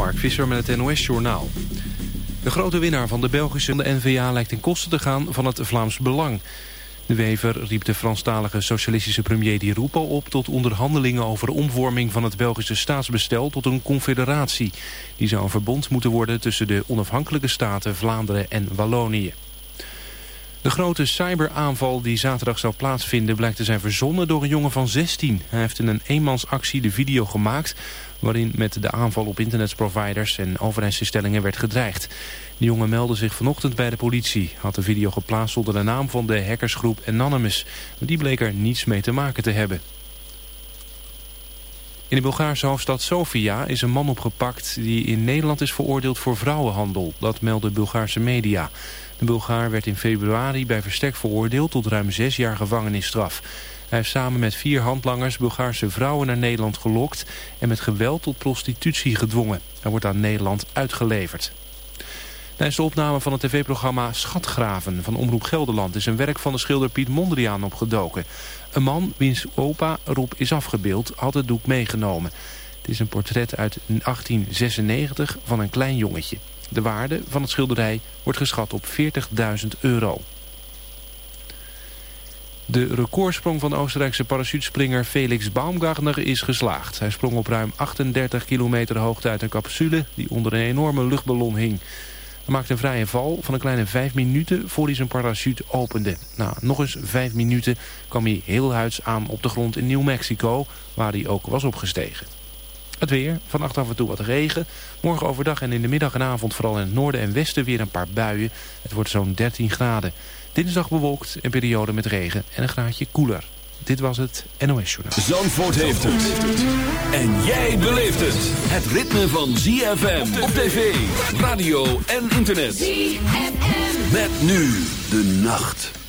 Mark Visser met het NOS-journaal. De grote winnaar van de Belgische de NVA lijkt ten koste te gaan van het Vlaams Belang. De Wever riep de Franstalige socialistische premier Di Rupo op... tot onderhandelingen over de omvorming van het Belgische staatsbestel tot een confederatie. Die zou een verbond moeten worden tussen de onafhankelijke staten Vlaanderen en Wallonië. De grote cyberaanval die zaterdag zou plaatsvinden blijkt te zijn verzonnen door een jongen van 16. Hij heeft in een eenmansactie de video gemaakt waarin met de aanval op internetproviders en overheidsinstellingen werd gedreigd. De jongen meldde zich vanochtend bij de politie, had de video geplaatst onder de naam van de hackersgroep Anonymous. Die bleek er niets mee te maken te hebben. In de Bulgaarse hoofdstad Sofia is een man opgepakt die in Nederland is veroordeeld voor vrouwenhandel. Dat melden Bulgaarse media. De Bulgaar werd in februari bij verstek veroordeeld tot ruim zes jaar gevangenisstraf. Hij heeft samen met vier handlangers Bulgaarse vrouwen naar Nederland gelokt... en met geweld tot prostitutie gedwongen. Hij wordt aan Nederland uitgeleverd. Tijdens de opname van het tv-programma Schatgraven van Omroep Gelderland... is een werk van de schilder Piet Mondriaan opgedoken. Een man, wiens opa erop is afgebeeld, had het doek meegenomen. Het is een portret uit 1896 van een klein jongetje. De waarde van het schilderij wordt geschat op 40.000 euro. De recordsprong van de Oostenrijkse parachutespringer Felix Baumgartner is geslaagd. Hij sprong op ruim 38 kilometer hoogte uit een capsule die onder een enorme luchtballon hing. Hij maakte een vrije val van een kleine 5 minuten voor hij zijn parachute opende. Nou, nog eens 5 minuten kwam hij heel huids aan op de grond in New Mexico, waar hij ook was opgestegen. Het weer, vannacht af en toe wat regen. Morgen overdag en in de middag en avond vooral in het noorden en westen weer een paar buien. Het wordt zo'n 13 graden. Dinsdag bewolkt en periode met regen en een graadje koeler. Dit was het NOS Journaal. Zandvoort heeft het. En jij beleeft het. Het ritme van ZFM op tv, radio en internet. ZFM. Met nu de nacht.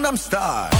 Gangnam Style.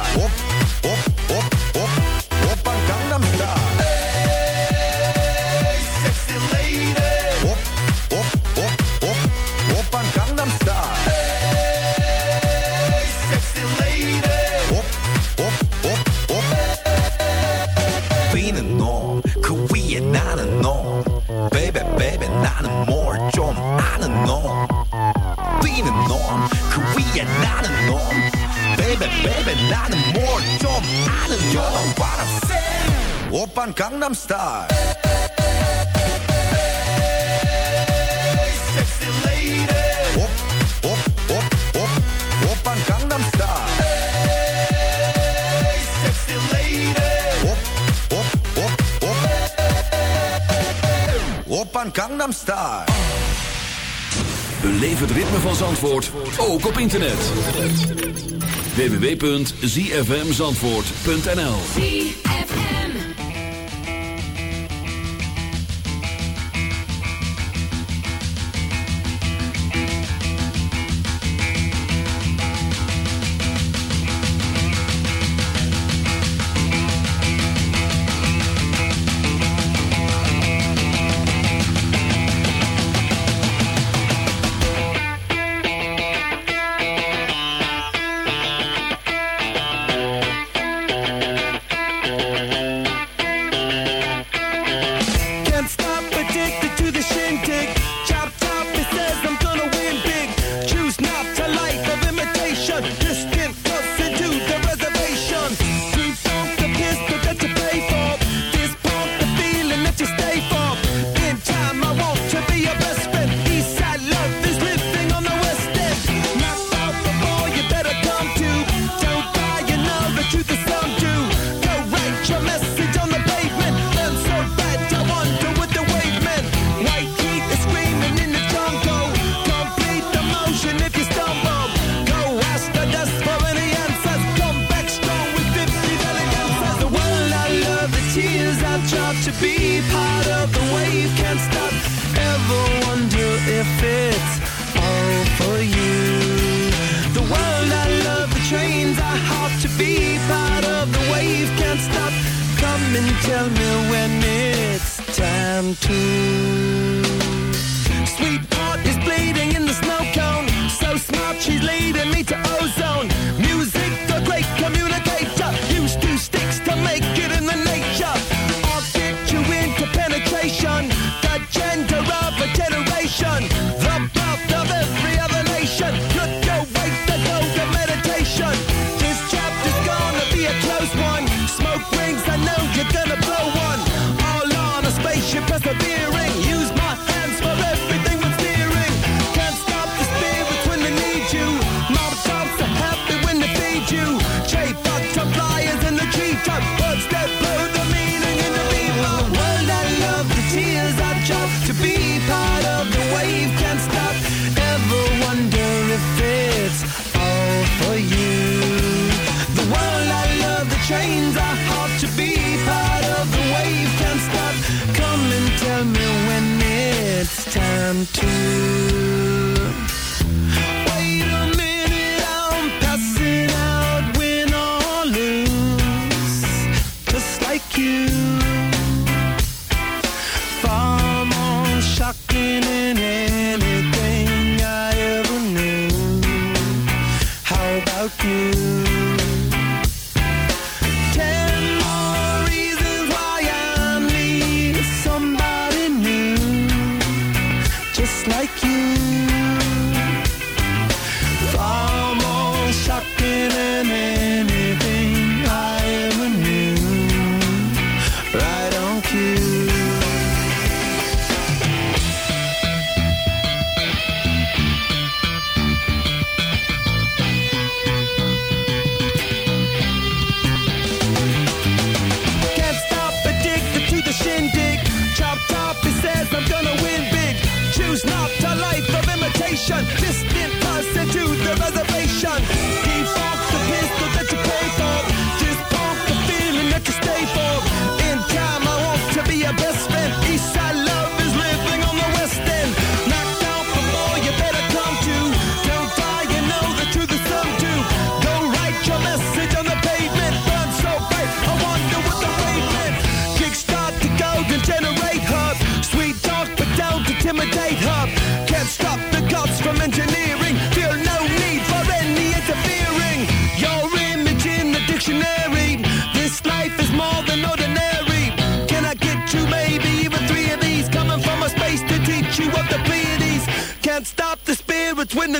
Op aan Gangnam Star. Op, op, op, op, op aan Gangnam Star. Op, op, op, op. Op aan Gangnam Star. We leven het ritme van Zandvoort, ook op internet. www.zfmzandvoort.nl. to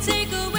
Take away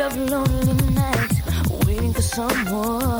of lonely nights, waiting for someone